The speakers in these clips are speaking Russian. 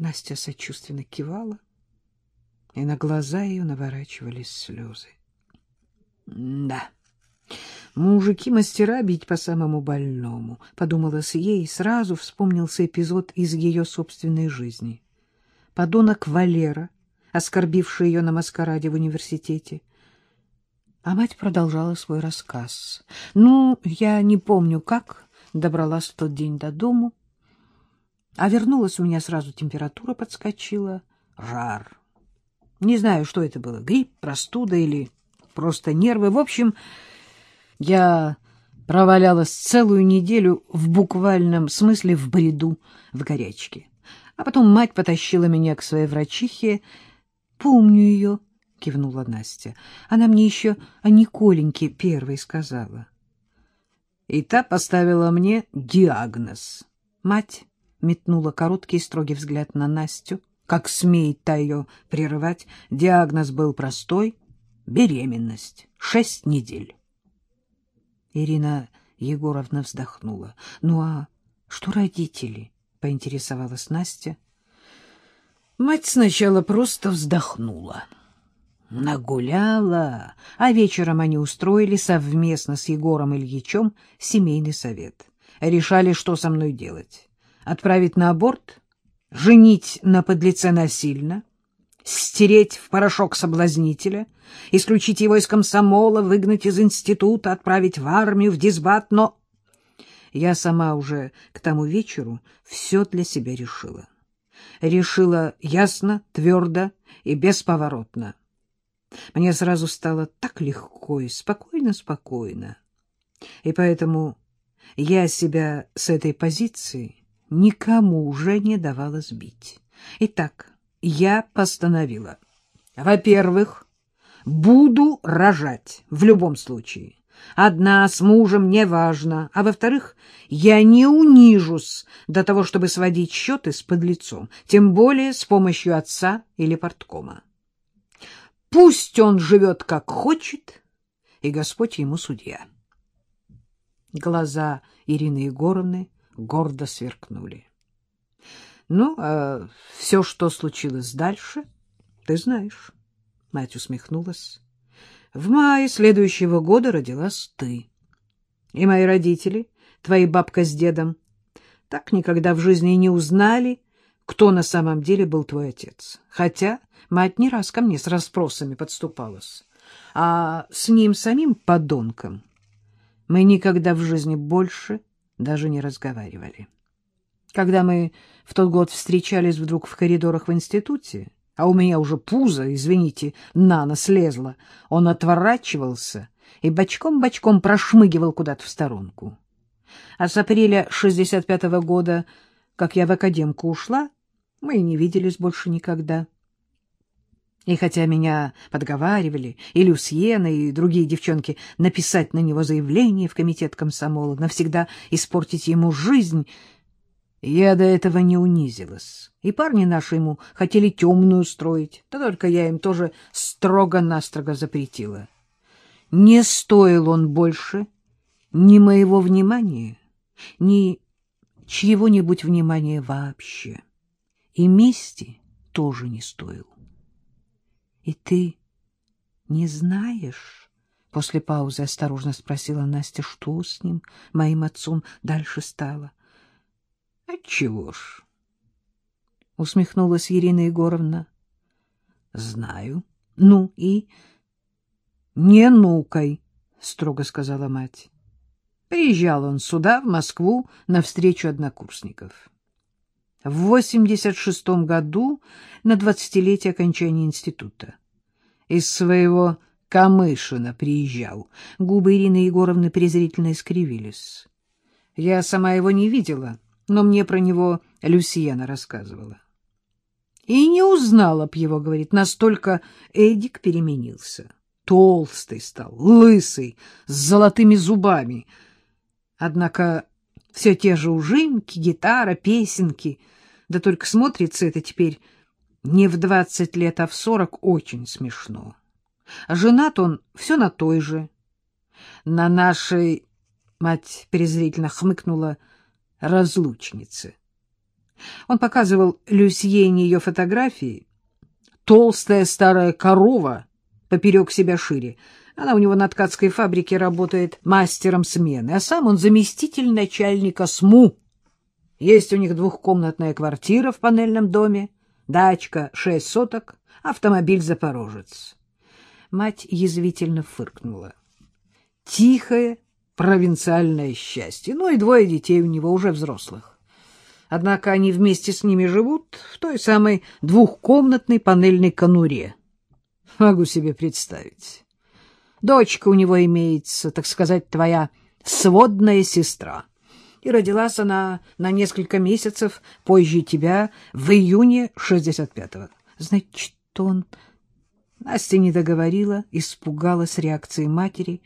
Настя сочувственно кивала, и на глаза ее наворачивались слезы. Да, мужики-мастера бить по самому больному, — подумалось ей, и сразу вспомнился эпизод из ее собственной жизни. Подонок Валера, оскорбивший ее на маскараде в университете. А мать продолжала свой рассказ. Ну, я не помню, как добралась в тот день до дому, а вернулась у меня сразу температура подскочила, жар. Не знаю, что это было, грипп, простуда или просто нервы. В общем, я провалялась целую неделю в буквальном смысле в бреду, в горячке. А потом мать потащила меня к своей врачихе. Помню ее, — кивнула Настя. Она мне еще о Николеньке первой сказала. И та поставила мне диагноз. Мать метнула короткий строгий взгляд на Настю. Как смеет та ее прерывать, диагноз был простой — беременность, шесть недель. Ирина Егоровна вздохнула. — Ну а что родители? — поинтересовалась Настя. Мать сначала просто вздохнула. Нагуляла, а вечером они устроили совместно с Егором Ильичем семейный совет. Решали, что со мной делать. Отправить на аборт женить на подлеце насильно, стереть в порошок соблазнителя, исключить его из комсомола, выгнать из института, отправить в армию, в дисбат, но я сама уже к тому вечеру все для себя решила. Решила ясно, твердо и бесповоротно. Мне сразу стало так легко и спокойно-спокойно. И поэтому я себя с этой позиции никому уже не давала сбить. Итак, я постановила. Во-первых, буду рожать в любом случае. Одна с мужем неважно. А во-вторых, я не унижусь до того, чтобы сводить счеты с подлецом, тем более с помощью отца или порткома. Пусть он живет как хочет, и Господь ему судья. Глаза Ирины Егоровны гордо сверкнули. Ну, а все, что случилось дальше, ты знаешь. Мать усмехнулась. В мае следующего года родилась ты. И мои родители, твои бабка с дедом, так никогда в жизни и не узнали, кто на самом деле был твой отец. Хотя мать не раз ко мне с расспросами подступалась. А с ним самим подонком мы никогда в жизни больше даже не разговаривали. Когда мы в тот год встречались вдруг в коридорах в институте, а у меня уже пузо, извините, на нос лезло, он отворачивался и бочком-бочком прошмыгивал куда-то в сторонку. А с апреля 65-го года, как я в академку ушла, мы и не виделись больше никогда. И хотя меня подговаривали, и Люсьена, и другие девчонки, написать на него заявление в комитет комсомола, навсегда испортить ему жизнь, я до этого не унизилась. И парни наши ему хотели темную строить, да только я им тоже строго-настрого запретила. Не стоил он больше ни моего внимания, ни чьего-нибудь внимания вообще. И мести тоже не стоил. — И ты не знаешь? — после паузы осторожно спросила Настя, что с ним, моим отцом, дальше стало. — Отчего ж? — усмехнулась Ирина Егоровна. — Знаю. Ну и... — Не нукай, — строго сказала мать. Приезжал он сюда, в Москву, на встречу однокурсников. В 86-м году, на двадцатилетие окончания института. Из своего Камышина приезжал. Губы Ирины Егоровны презрительно искривились. Я сама его не видела, но мне про него Люсьена рассказывала. И не узнала б его, говорит, настолько Эдик переменился. Толстый стал, лысый, с золотыми зубами. Однако все те же ужимки, гитара, песенки. Да только смотрится это теперь не в двадцать лет, а в сорок очень смешно. Женат он все на той же. На нашей, мать презрительно хмыкнула, разлучнице. Он показывал Люсьене ее фотографии. Толстая старая корова поперек себя шире. Она у него на ткацкой фабрике работает мастером смены, а сам он заместитель начальника СМУ. Есть у них двухкомнатная квартира в панельном доме, дачка шесть соток, автомобиль «Запорожец». Мать язвительно фыркнула. Тихое провинциальное счастье. Ну и двое детей у него уже взрослых. Однако они вместе с ними живут в той самой двухкомнатной панельной конуре. Могу себе представить. Дочка у него имеется, так сказать, твоя сводная сестра. И родилась она на несколько месяцев позже тебя, в июне 65-го. Значит, он... Настя не договорила, испугалась реакции матери.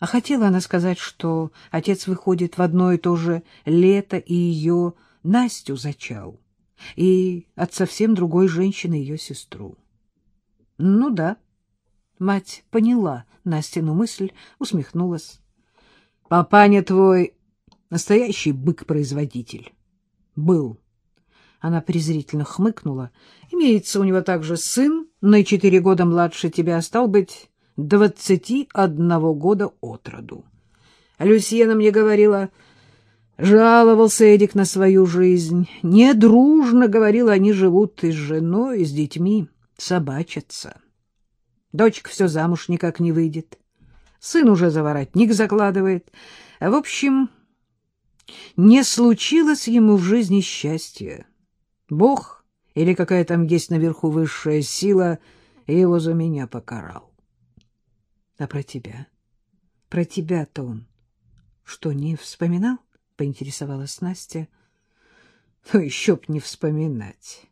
А хотела она сказать, что отец выходит в одно и то же лето и ее Настю зачал, и от совсем другой женщины ее сестру. Ну да, мать поняла Настину мысль, усмехнулась. Папаня твой настоящий бык-производитель. Был. Она презрительно хмыкнула. Имеется у него также сын, на четыре года младше тебя, стал быть, двадцати одного года от роду. Люсьена мне говорила, жаловался Эдик на свою жизнь. Недружно, говорила, они живут и с женой, и с детьми, собачатся. Дочка все замуж никак не выйдет. Сын уже заворотник закладывает. В общем, не случилось ему в жизни счастья. Бог или какая там есть наверху высшая сила его за меня покарал. А про тебя? Про тебя-то он что, не вспоминал? — поинтересовалась Настя. Ну, еще б не вспоминать.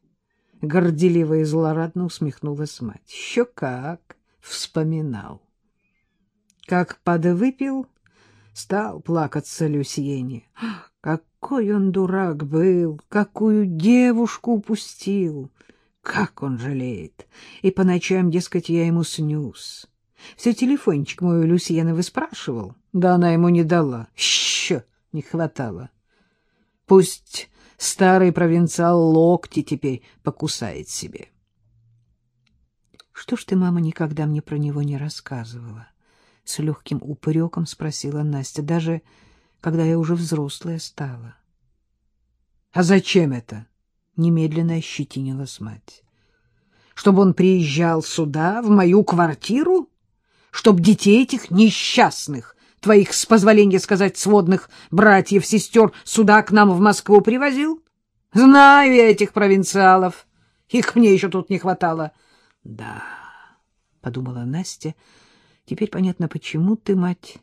Горделиво и злорадно усмехнулась мать. Еще как вспоминал. Как подвыпил, стал плакаться Люсьене. Какой он дурак был, какую девушку упустил. Как он жалеет. И по ночам, дескать, я ему снюс. Все телефончик мой у Люсьены выспрашивал, да она ему не дала. Еще не хватало. Пусть старый провинциал локти теперь покусает себе. Что ж ты, мама, никогда мне про него не рассказывала? С легким упреком спросила Настя, даже когда я уже взрослая стала. — А зачем это? — немедленно ощетинилась мать. — Чтобы он приезжал сюда, в мою квартиру? Чтоб детей этих несчастных, твоих, с позволения сказать, сводных братьев-сестер сюда к нам в Москву привозил? Знаю я этих провинциалов. Их мне еще тут не хватало. — Да, — подумала Настя, — теперь понятно, почему ты, мать,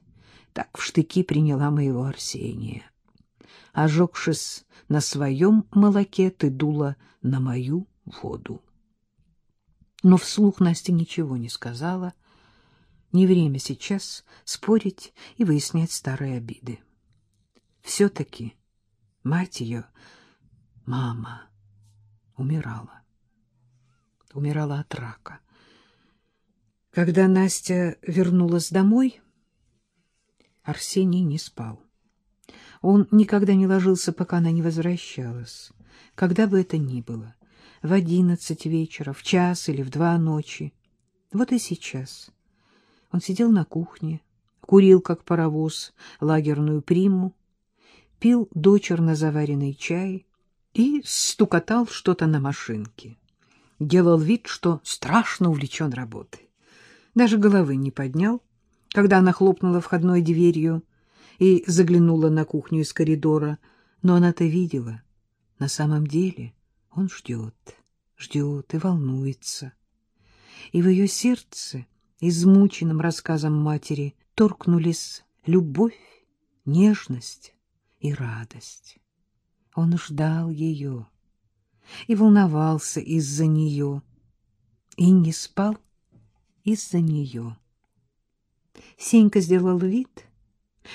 так в штыки приняла моего Арсения. Ожегшись на своем молоке, ты дула на мою воду. Но вслух Настя ничего не сказала. Не время сейчас спорить и выяснять старые обиды. Все-таки мать ее, мама, умирала умирала от рака. Когда Настя вернулась домой, Арсений не спал. Он никогда не ложился, пока она не возвращалась. Когда бы это ни было, в одиннадцать вечера, в час или в два ночи. Вот и сейчас. Он сидел на кухне, курил, как паровоз, лагерную приму, пил дочерно заваренный чай и стукотал что-то на машинке делал вид, что страшно увлечен работой. Даже головы не поднял, когда она хлопнула входной дверью и заглянула на кухню из коридора, но она-то видела. На самом деле он ждет, ждет и волнуется. И в ее сердце, измученным рассказом матери, торкнулись любовь, нежность и радость. Он ждал ее и волновался из-за нее, и не спал из-за нее. Сенька сделал вид,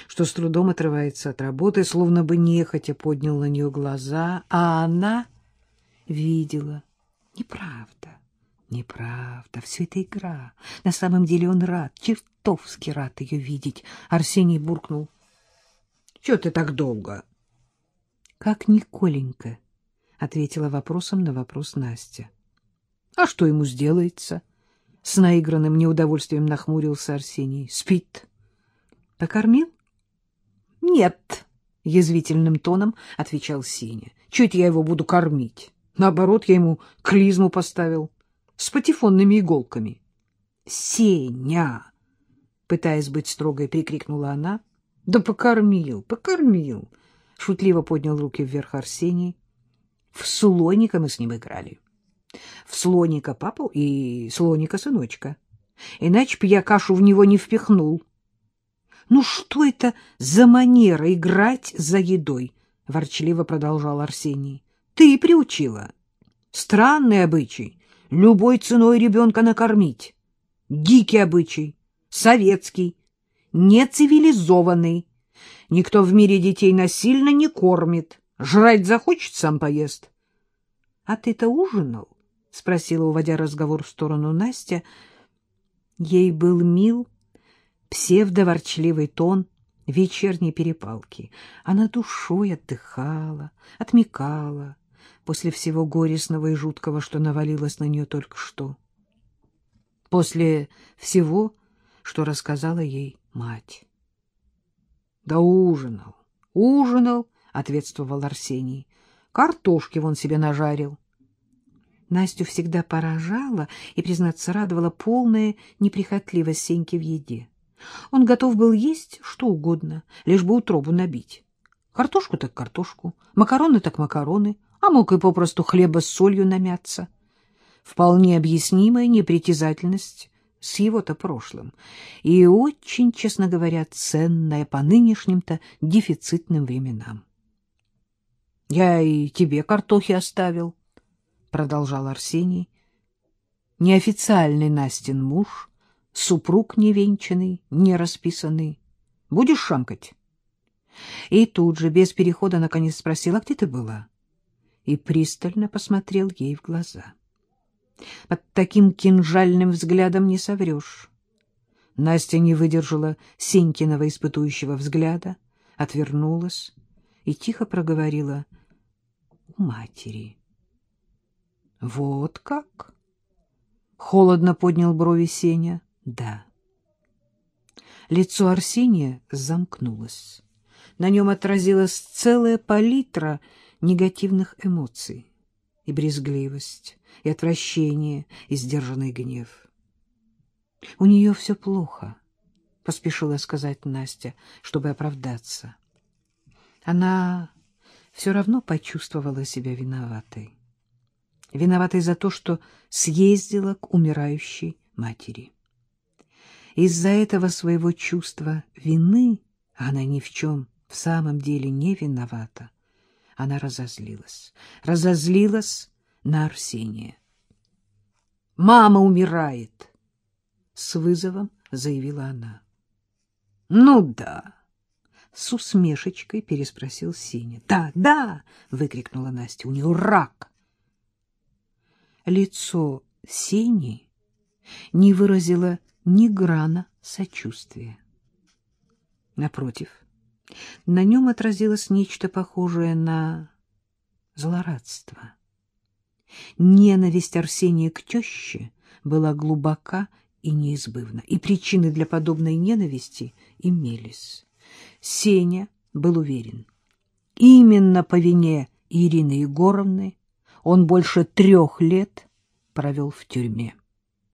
что с трудом отрывается от работы, словно бы нехотя поднял на нее глаза, а она видела. Неправда, неправда, все это игра. На самом деле он рад, чертовски рад ее видеть. Арсений буркнул. — Чего ты так долго? — Как Николенька — ответила вопросом на вопрос Настя. — А что ему сделается? — с наигранным неудовольствием нахмурился Арсений. — Спит. — Покормил? — Нет, — язвительным тоном отвечал Сеня. — Чуть я его буду кормить? Наоборот, я ему клизму поставил с патефонными иголками. — Сеня! — пытаясь быть строгой, прикрикнула она. — Да покормил, покормил! — шутливо поднял руки вверх Арсений. В слоника мы с ним играли. В слоника папу и слоника сыночка. Иначе б я кашу в него не впихнул. — Ну что это за манера играть за едой? — ворчливо продолжал Арсений. — Ты приучила. Странный обычай. Любой ценой ребенка накормить. Дикий обычай. Советский. Нецивилизованный. Никто в мире детей насильно не кормит. Жрать захочет, сам поест. — А ты-то ужинал? — спросила, уводя разговор в сторону Настя. Ей был мил псевдоворчливый тон вечерней перепалки. Она душой отдыхала, отмекала после всего горестного и жуткого, что навалилось на нее только что. После всего, что рассказала ей мать. — Да ужинал, ужинал, — ответствовал Арсений. — Картошки вон себе нажарил. Настю всегда поражала и, признаться, радовала полная неприхотливость Сеньки в еде. Он готов был есть что угодно, лишь бы утробу набить. Картошку так картошку, макароны так макароны, а мог и попросту хлеба с солью намяться. Вполне объяснимая непритязательность с его-то прошлым и очень, честно говоря, ценная по нынешним-то дефицитным временам. — Я и тебе картохи оставил, — продолжал Арсений. Неофициальный Настин муж, супруг невенчанный, не расписанный. Будешь шамкать? И тут же, без перехода, наконец спросил, а где ты была? И пристально посмотрел ей в глаза. Под таким кинжальным взглядом не соврешь. Настя не выдержала Сенькиного испытующего взгляда, отвернулась и тихо проговорила — у матери. — Вот как? — холодно поднял брови Сеня. — Да. Лицо Арсения замкнулось. На нем отразилась целая палитра негативных эмоций. И брезгливость, и отвращение, и сдержанный гнев. — У нее все плохо, — поспешила сказать Настя, чтобы оправдаться. Она все равно почувствовала себя виноватой. Виноватой за то, что съездила к умирающей матери. Из-за этого своего чувства вины она ни в чем в самом деле не виновата. Она разозлилась. Разозлилась на Арсения. «Мама умирает!» — с вызовом заявила она. «Ну да!» С усмешечкой переспросил Сеня. — Да, да! — выкрикнула Настя. — У нее рак! Лицо Сени не выразило ни грана сочувствия. Напротив, на нем отразилось нечто похожее на злорадство. Ненависть Арсения к теще была глубока и неизбывна, и причины для подобной ненависти имелись. Сеня был уверен. Именно по вине Ирины Егоровны он больше трех лет провел в тюрьме.